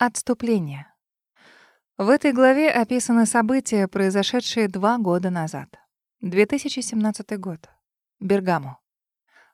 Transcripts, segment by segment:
Отступление. В этой главе описаны события, произошедшие два года назад. 2017 год. Бергамо.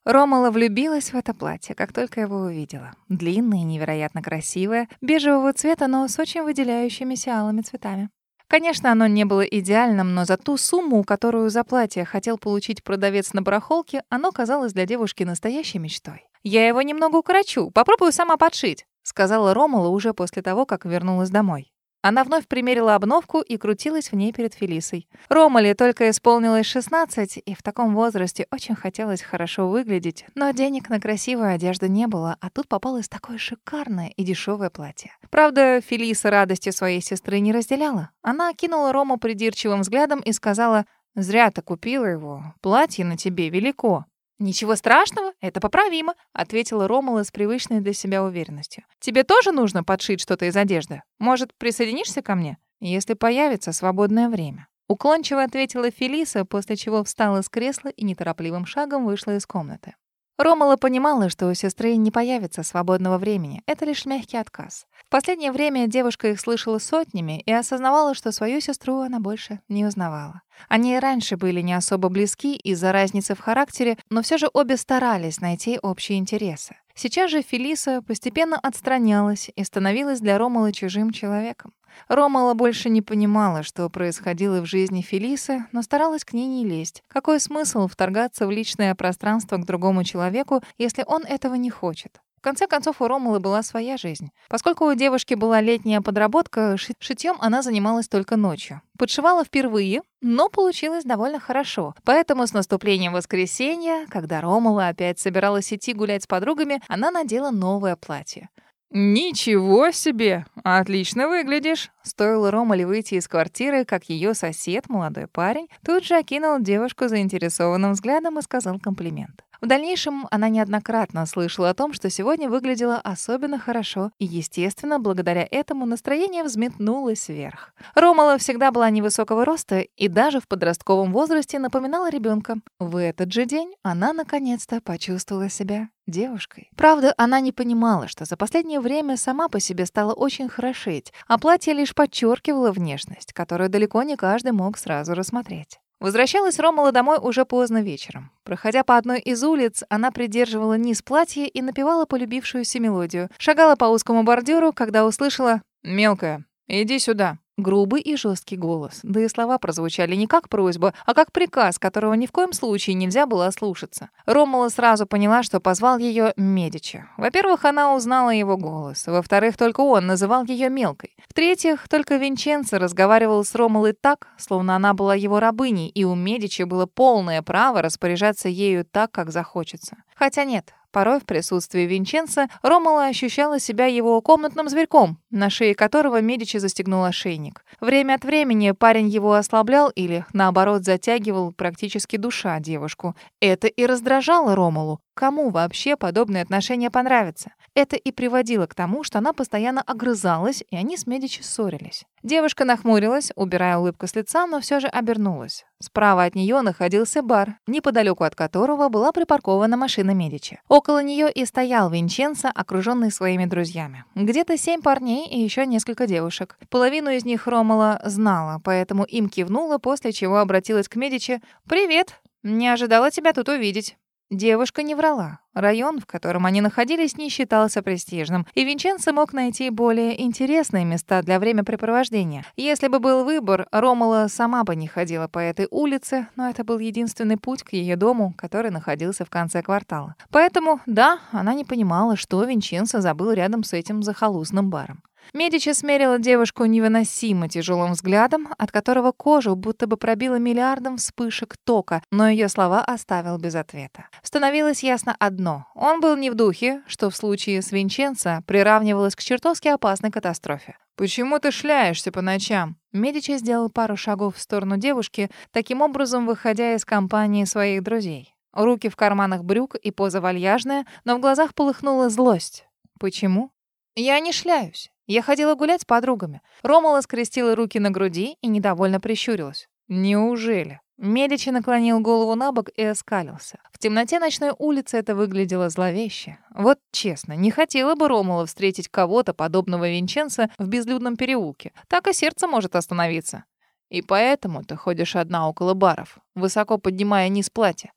Ромала влюбилась в это платье, как только его увидела. Длинное и невероятно красивое, бежевого цвета, но с очень выделяющимися алыми цветами. Конечно, оно не было идеальным, но за ту сумму, которую за платье хотел получить продавец на барахолке, оно казалось для девушки настоящей мечтой. «Я его немного укорочу, попробую сама подшить», сказала Ромала уже после того, как вернулась домой. Она вновь примерила обновку и крутилась в ней перед Фелисой. Ромале только исполнилось 16, и в таком возрасте очень хотелось хорошо выглядеть, но денег на красивую одежду не было, а тут попалось такое шикарное и дешевое платье. Правда, Фелиса радости своей сестры не разделяла. Она окинула Рому придирчивым взглядом и сказала, «Зря ты купила его. Платье на тебе велико». «Ничего страшного, это поправимо», — ответила Ромала с привычной для себя уверенностью. «Тебе тоже нужно подшить что-то из одежды? Может, присоединишься ко мне, если появится свободное время?» Уклончиво ответила Фелиса, после чего встала с кресла и неторопливым шагом вышла из комнаты. Ромала понимала, что у сестры не появится свободного времени. Это лишь мягкий отказ. В последнее время девушка их слышала сотнями и осознавала, что свою сестру она больше не узнавала. Они и раньше были не особо близки из-за разницы в характере, но все же обе старались найти общие интересы. Сейчас же Фелиса постепенно отстранялась и становилась для Ромала чужим человеком. Ромала больше не понимала, что происходило в жизни Фелисы, но старалась к ней не лезть. Какой смысл вторгаться в личное пространство к другому человеку, если он этого не хочет? В конце концов, у Ромулы была своя жизнь. Поскольку у девушки была летняя подработка, шитьем она занималась только ночью. Подшивала впервые, но получилось довольно хорошо. Поэтому с наступлением воскресенья, когда Ромула опять собиралась идти гулять с подругами, она надела новое платье. «Ничего себе! Отлично выглядишь!» Стоило Ромале выйти из квартиры, как ее сосед, молодой парень, тут же окинул девушку заинтересованным взглядом и сказал комплимент. В дальнейшем она неоднократно слышала о том, что сегодня выглядела особенно хорошо, и, естественно, благодаря этому настроение взметнулось вверх. Ромала всегда была невысокого роста и даже в подростковом возрасте напоминала ребенка. В этот же день она наконец-то почувствовала себя девушкой. Правда, она не понимала, что за последнее время сама по себе стала очень хорошеть, а платье лишь подчеркивало внешность, которую далеко не каждый мог сразу рассмотреть. Возвращалась Ромала домой уже поздно вечером. Проходя по одной из улиц, она придерживала низ платья и напевала полюбившуюся мелодию. Шагала по узкому бордюру, когда услышала «Мелкая, иди сюда». Грубый и жесткий голос. Да и слова прозвучали не как просьба, а как приказ, которого ни в коем случае нельзя было ослушаться. Ромала сразу поняла, что позвал ее Медичи. Во-первых, она узнала его голос. Во-вторых, только он называл ее мелкой. В-третьих, только Винченцо разговаривал с Ромалой так, словно она была его рабыней, и у Медичи было полное право распоряжаться ею так, как захочется. Хотя нет, Порой в присутствии Винченца Ромала ощущала себя его комнатным зверьком, на шее которого Медичи застегнул ошейник. Время от времени парень его ослаблял или, наоборот, затягивал практически душа девушку. Это и раздражало Ромалу. Кому вообще подобные отношения понравятся? Это и приводило к тому, что она постоянно огрызалась, и они с Медичи ссорились. Девушка нахмурилась, убирая улыбку с лица, но все же обернулась. Справа от нее находился бар, неподалеку от которого была припаркована машина Медичи. Около нее и стоял Винченцо, окруженный своими друзьями. Где-то семь парней и еще несколько девушек. Половину из них Ромала знала, поэтому им кивнула, после чего обратилась к Медичи. «Привет! Не ожидала тебя тут увидеть». Девушка не врала. Район, в котором они находились, не считался престижным, и Винченцо мог найти более интересные места для времяпрепровождения. Если бы был выбор, Ромала сама бы не ходила по этой улице, но это был единственный путь к ее дому, который находился в конце квартала. Поэтому, да, она не понимала, что Винченцо забыл рядом с этим захолустным баром. Медичи смерила девушку невыносимо тяжелым взглядом, от которого кожу будто бы пробило миллиардом вспышек тока, но ее слова оставил без ответа. Становилось ясно одно. Он был не в духе, что в случае с Винченцо приравнивалось к чертовски опасной катастрофе. «Почему ты шляешься по ночам?» Медичи сделал пару шагов в сторону девушки, таким образом выходя из компании своих друзей. Руки в карманах брюк и поза вальяжная, но в глазах полыхнула злость. «Почему?» «Я не шляюсь. Я ходила гулять с подругами. Ромала скрестила руки на груди и недовольно прищурилась. «Неужели? Медичи наклонил голову на бок и оскалился. В темноте ночной улицы это выглядело зловеще. Вот честно, не хотела бы Ромула встретить кого-то, подобного Винченцо, в безлюдном переулке. Так и сердце может остановиться. И поэтому ты ходишь одна около баров, высоко поднимая низ платья.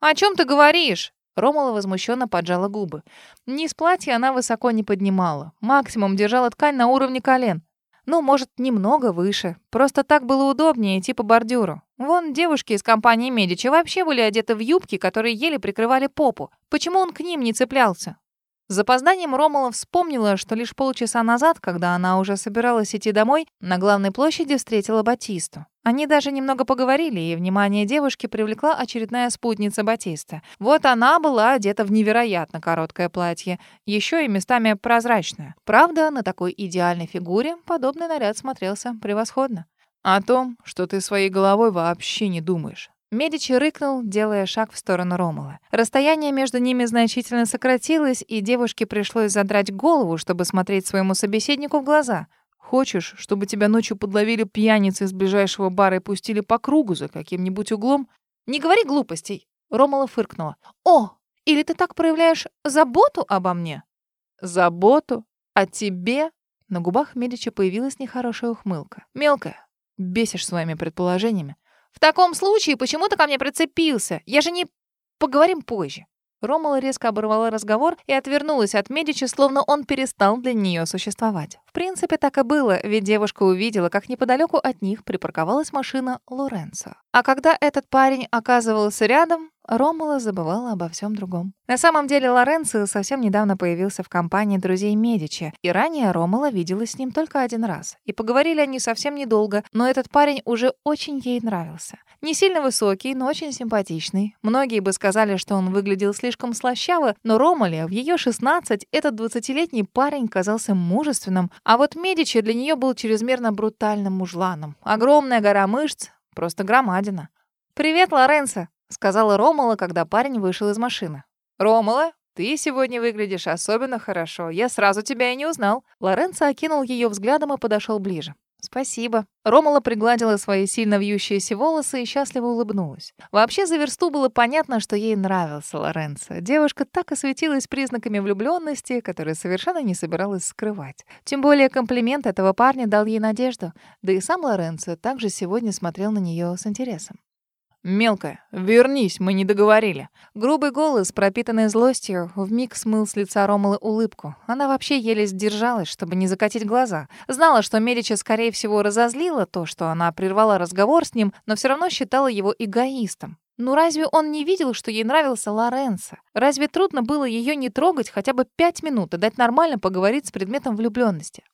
«О чем ты говоришь?» Ромула возмущенно поджала губы. Низ платья она высоко не поднимала. Максимум держала ткань на уровне колен. Ну, может, немного выше. Просто так было удобнее идти по бордюру. Вон девушки из компании Медичи вообще были одеты в юбки, которые еле прикрывали попу. Почему он к ним не цеплялся? С запозданием Ромала вспомнила, что лишь полчаса назад, когда она уже собиралась идти домой, на главной площади встретила Батисту. Они даже немного поговорили, и внимание девушки привлекла очередная спутница Батиста. Вот она была одета в невероятно короткое платье, еще и местами прозрачное. Правда, на такой идеальной фигуре подобный наряд смотрелся превосходно. «О том, что ты своей головой вообще не думаешь», Медичи рыкнул, делая шаг в сторону Ромула. Расстояние между ними значительно сократилось, и девушке пришлось задрать голову, чтобы смотреть своему собеседнику в глаза. «Хочешь, чтобы тебя ночью подловили пьяницы из ближайшего бара и пустили по кругу за каким-нибудь углом?» «Не говори глупостей!» Ромула фыркнула. «О, или ты так проявляешь заботу обо мне?» «Заботу? О тебе?» На губах Медичи появилась нехорошая ухмылка. «Мелкая, бесишь своими предположениями. В таком случае почему ты ко мне прицепился? Я же не... Поговорим позже». Ромала резко оборвала разговор и отвернулась от Медичи, словно он перестал для нее существовать. Принципе, так и было, ведь девушка увидела, как неподалеку от них припарковалась машина Лоренцо. А когда этот парень оказывался рядом, Ромала забывала обо всем другом. На самом деле Лоренцо совсем недавно появился в компании друзей Медичи, и ранее Ромала виделась с ним только один раз. И поговорили они совсем недолго, но этот парень уже очень ей нравился. Не сильно высокий, но очень симпатичный. Многие бы сказали, что он выглядел слишком слащаво, но Ромале в ее 16 этот 20-летний парень казался мужественным, а вот Медичи для нее был чрезмерно брутальным мужланом. Огромная гора мышц, просто громадина. «Привет, Лоренцо!» — сказала Ромала, когда парень вышел из машины. «Ромала, ты сегодня выглядишь особенно хорошо. Я сразу тебя и не узнал». Лоренцо окинул ее взглядом и подошел ближе. «Спасибо». Ромала пригладила свои сильно вьющиеся волосы и счастливо улыбнулась. Вообще, за версту было понятно, что ей нравился Лоренцо. Девушка так осветилась признаками влюбленности, которые совершенно не собиралась скрывать. Тем более комплимент этого парня дал ей надежду. Да и сам Лоренцо также сегодня смотрел на нее с интересом. «Мелкая, вернись, мы не договорили». Грубый голос, пропитанный злостью, вмиг смыл с лица Ромалы улыбку. Она вообще еле сдержалась, чтобы не закатить глаза. Знала, что Медичи, скорее всего, разозлила то, что она прервала разговор с ним, но все равно считала его эгоистом. Ну разве он не видел, что ей нравился Лоренцо? Разве трудно было ее не трогать хотя бы пять минут и дать нормально поговорить с предметом влюбленности?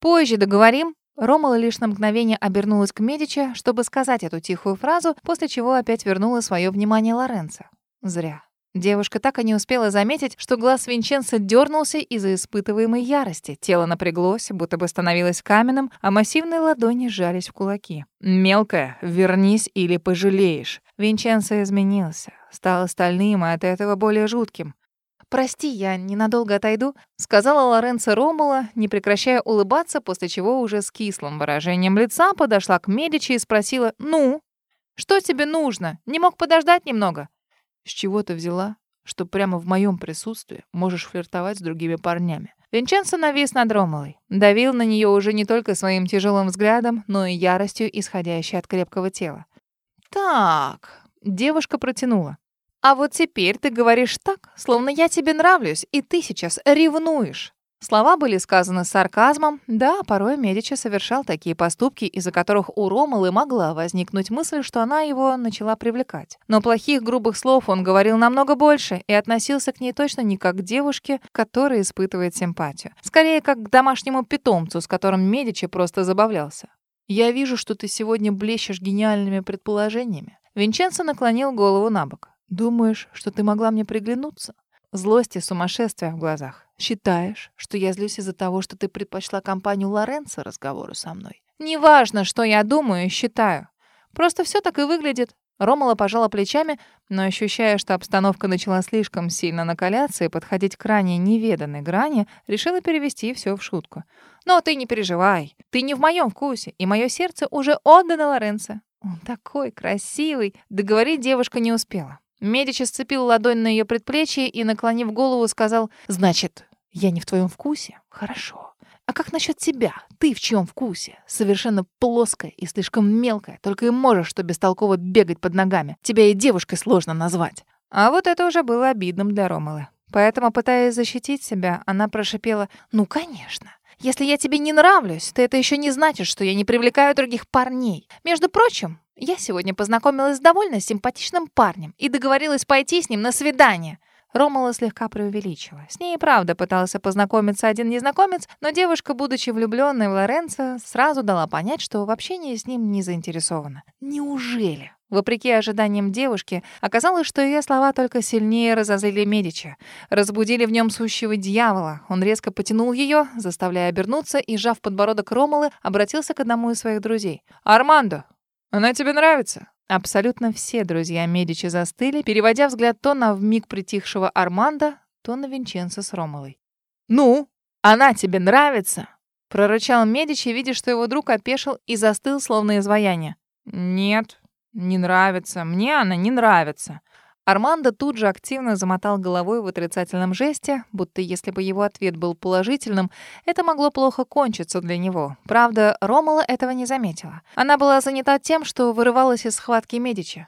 «Позже договорим», Ромала лишь на мгновение обернулась к Медичи, чтобы сказать эту тихую фразу, после чего опять вернула свое внимание Лоренцо. Зря. Девушка так и не успела заметить, что глаз Винченца дернулся из-за испытываемой ярости. Тело напряглось, будто бы становилось каменным, а массивные ладони сжались в кулаки. «Мелкая, вернись или пожалеешь». Винченцо изменился, стал стальным и от этого более жутким. «Прости, я ненадолго отойду», — сказала Лоренцо Ромула, не прекращая улыбаться, после чего уже с кислым выражением лица подошла к Медичи и спросила «Ну? Что тебе нужно? Не мог подождать немного?» «С чего ты взяла, что прямо в моем присутствии можешь флиртовать с другими парнями?» Винченцо навис над Ромулой, давил на нее уже не только своим тяжелым взглядом, но и яростью, исходящей от крепкого тела. «Так...» — девушка протянула. А вот теперь ты говоришь так, словно я тебе нравлюсь, и ты сейчас ревнуешь. Слова были сказаны с сарказмом. Да, порой Медичи совершал такие поступки, из-за которых у Ромалы могла возникнуть мысль, что она его начала привлекать. Но плохих грубых слов он говорил намного больше и относился к ней точно не как к девушке, которая испытывает симпатию. Скорее, как к домашнему питомцу, с которым Медичи просто забавлялся. «Я вижу, что ты сегодня блещешь гениальными предположениями». Винченцо наклонил голову на бок. Думаешь, что ты могла мне приглянуться? Злость и сумасшествие в глазах. Считаешь, что я злюсь из-за того, что ты предпочла компанию Лоренцо разговору со мной? Неважно, что я думаю и считаю. Просто все так и выглядит. Ромала пожала плечами, но, ощущая, что обстановка начала слишком сильно накаляться и подходить к ранее неведанной грани, решила перевести все в шутку. «Но ты не переживай. Ты не в моем вкусе, и мое сердце уже отдано Лоренцо. Он такой красивый. Договорить девушка не успела. Медичи сцепил ладонь на ее предплечье и, наклонив голову, сказал, «Значит, я не в твоем вкусе? Хорошо. А как насчет тебя? Ты в чьем вкусе? Совершенно плоская и слишком мелкая, только и можешь что бестолково бегать под ногами. Тебя и девушкой сложно назвать». А вот это уже было обидным для Ромалы. Поэтому, пытаясь защитить себя, она прошипела, «Ну, конечно. Если я тебе не нравлюсь, то это еще не значит, что я не привлекаю других парней. Между прочим, я сегодня познакомилась с довольно симпатичным парнем и договорилась пойти с ним на свидание. Ромала слегка преувеличила. С ней и правда пытался познакомиться один незнакомец, но девушка, будучи влюбленной в Лоренцо, сразу дала понять, что в общении с ним не заинтересована. Неужели? Вопреки ожиданиям девушки, оказалось, что ее слова только сильнее разозлили Медича. Разбудили в нем сущего дьявола. Он резко потянул ее, заставляя обернуться, и, сжав подбородок Ромалы, обратился к одному из своих друзей. «Армандо, она тебе нравится?» Абсолютно все друзья Медичи застыли, переводя взгляд то на вмиг притихшего Армандо, то на Винченцо с Ромалой. «Ну, она тебе нравится?» прорычал Медичи, видя, что его друг опешил и застыл, словно изваяние. «Нет», «Не нравится. Мне она не нравится». Армандо тут же активно замотал головой в отрицательном жесте, будто если бы его ответ был положительным, это могло плохо кончиться для него. Правда, Ромала этого не заметила. Она была занята тем, что вырывалась из схватки Медичи.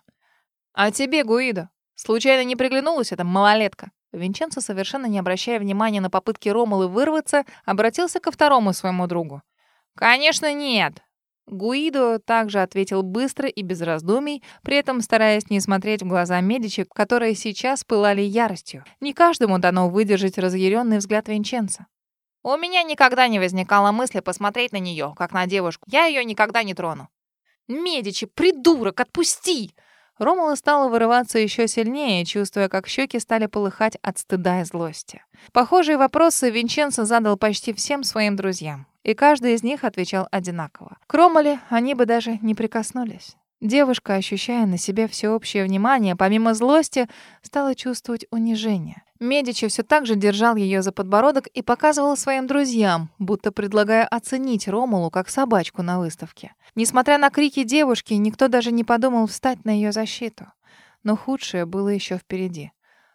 «А тебе, Гуидо, случайно не приглянулась эта малолетка?» Винченцо, совершенно не обращая внимания на попытки Ромалы вырваться, обратился ко второму своему другу. «Конечно нет. Гуидо также ответил быстро и без раздумий, при этом стараясь не смотреть в глаза Медичи, которые сейчас пылали яростью. Не каждому дано выдержать разъяренный взгляд Винченца. «У меня никогда не возникало мысли посмотреть на нее, как на девушку. Я ее никогда не трону». «Медичи, придурок, отпусти!» Ромула стала вырываться еще сильнее, чувствуя, как щеки стали полыхать от стыда и злости. Похожие вопросы Винченцо задал почти всем своим друзьям, и каждый из них отвечал одинаково. К Ромуле они бы даже не прикоснулись. Девушка, ощущая на себе всеобщее внимание, помимо злости, стала чувствовать унижение. Медичи все так же держал ее за подбородок и показывал своим друзьям, будто предлагая оценить Ромулу как собачку на выставке. Несмотря на крики девушки, никто даже не подумал встать на ее защиту. Но худшее было еще впереди.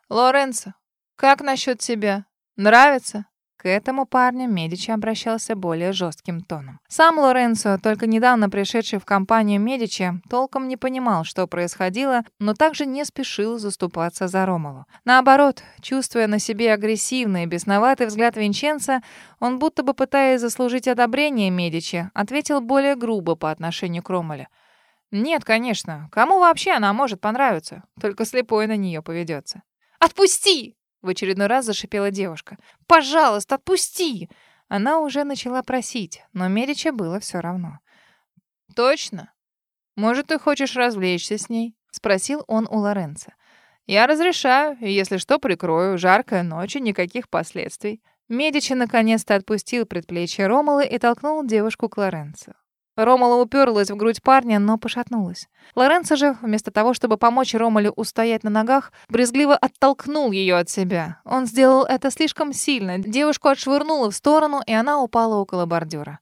«Лоренцо, как насчет тебя? Нравится?» К этому парню Медичи обращался более жестким тоном. Сам Лоренцо, только недавно пришедший в компанию Медичи, толком не понимал, что происходило, но также не спешил заступаться за Ромалу. Наоборот, чувствуя на себе агрессивный и бесноватый взгляд Винченца, он, будто бы пытаясь заслужить одобрение Медичи, ответил более грубо по отношению к Ромале. «Нет, конечно. Кому вообще она может понравиться? Только слепой на нее поведется». «Отпусти!» В очередной раз зашипела девушка. «Пожалуйста, отпусти!» Она уже начала просить, но Мерича было все равно. «Точно? Может, ты хочешь развлечься с ней?» — спросил он у Лоренца. «Я разрешаю, если что, прикрою. Жаркая ночь и никаких последствий». Медичи наконец-то отпустил предплечье Ромалы и толкнул девушку к Лоренцо. Ромала уперлась в грудь парня, но пошатнулась. Лоренцо же, вместо того, чтобы помочь Ромале устоять на ногах, брезгливо оттолкнул ее от себя. Он сделал это слишком сильно. Девушку отшвырнуло в сторону, и она упала около бордюра.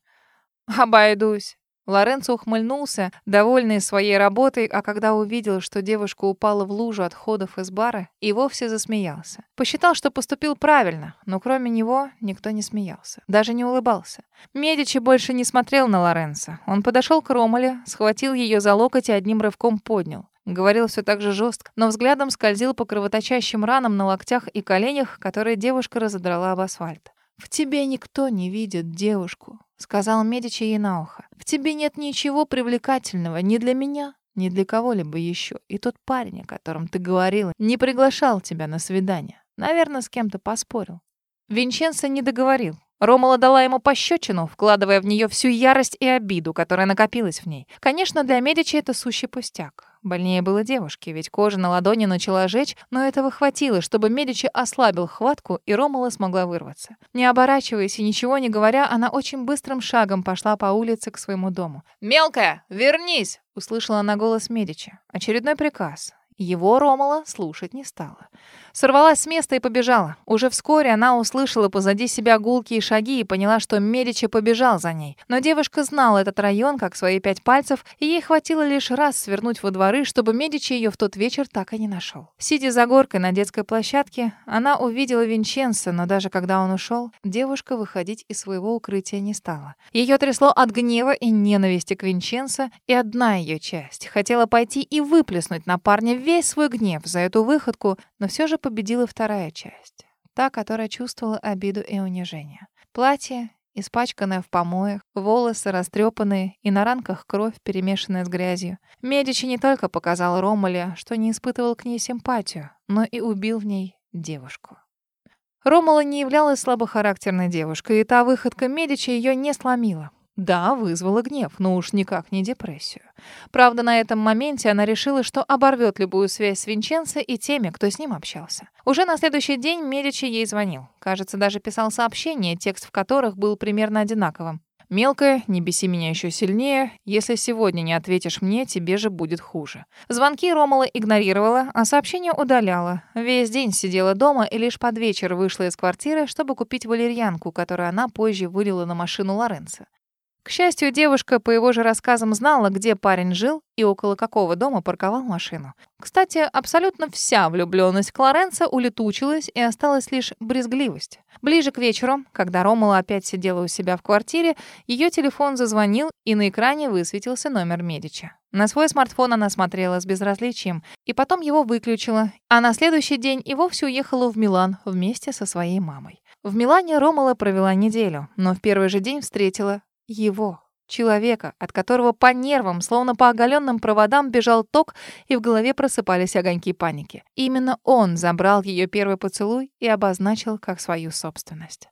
«Обойдусь», Лоренцо ухмыльнулся, довольный своей работой, а когда увидел, что девушка упала в лужу отходов из бара, и вовсе засмеялся. Посчитал, что поступил правильно, но кроме него никто не смеялся, даже не улыбался. Медичи больше не смотрел на Лоренцо. Он подошел к Ромале, схватил ее за локоть и одним рывком поднял. Говорил все так же жестко, но взглядом скользил по кровоточащим ранам на локтях и коленях, которые девушка разодрала об асфальт. «В тебе никто не видит девушку», — сказал Медичи ей на ухо. «В тебе нет ничего привлекательного ни для меня, ни для кого-либо еще. И тот парень, о котором ты говорила, не приглашал тебя на свидание. Наверное, с кем-то поспорил». Винченцо не договорил. Ромала дала ему пощечину, вкладывая в нее всю ярость и обиду, которая накопилась в ней. Конечно, для Медичи это сущий пустяк. Больнее было девушке, ведь кожа на ладони начала жечь, но этого хватило, чтобы Медичи ослабил хватку, и Ромала смогла вырваться. Не оборачиваясь и ничего не говоря, она очень быстрым шагом пошла по улице к своему дому. «Мелкая, вернись!» — услышала она голос Медичи. Очередной приказ. Его Ромала слушать не стала. Сорвалась с места и побежала. Уже вскоре она услышала позади себя гулкие шаги и поняла, что Медичи побежал за ней. Но девушка знала этот район как свои пять пальцев, и ей хватило лишь раз свернуть во дворы, чтобы Медичи ее в тот вечер так и не нашел. Сидя за горкой на детской площадке, она увидела Винченца, но даже когда он ушел, девушка выходить из своего укрытия не стала. Ее трясло от гнева и ненависти к Винченцо, и одна ее часть хотела пойти и выплеснуть на парня весь свой гнев за эту выходку, но все же победила вторая часть. Та, которая чувствовала обиду и унижение. Платье, испачканное в помоях, волосы растрепанные и на ранках кровь, перемешанная с грязью. Медичи не только показал Ромале, что не испытывал к ней симпатию, но и убил в ней девушку. Ромала не являлась слабохарактерной девушкой, и та выходка Медичи ее не сломила. Да, вызвала гнев, но уж никак не депрессию. Правда, на этом моменте она решила, что оборвет любую связь с Винченцо и теми, кто с ним общался. Уже на следующий день Медичи ей звонил. Кажется, даже писал сообщения, текст в которых был примерно одинаковым. «Мелкая, не беси меня еще сильнее. Если сегодня не ответишь мне, тебе же будет хуже». Звонки Ромала игнорировала, а сообщения удаляла. Весь день сидела дома и лишь под вечер вышла из квартиры, чтобы купить валерьянку, которую она позже вылила на машину Лоренца. К счастью, девушка, по его же рассказам, знала, где парень жил и около какого дома парковал машину. Кстати, абсолютно вся влюбленность Клоренса улетучилась и осталась лишь брезгливость. Ближе к вечеру, когда Ромала опять сидела у себя в квартире, ее телефон зазвонил, и на экране высветился номер Медича. На свой смартфон она смотрела с безразличием, и потом его выключила, а на следующий день и вовсе уехала в Милан вместе со своей мамой. В Милане Ромала провела неделю, но в первый же день встретила его, человека, от которого по нервам, словно по оголенным проводам, бежал ток, и в голове просыпались огоньки паники. Именно он забрал ее первый поцелуй и обозначил как свою собственность.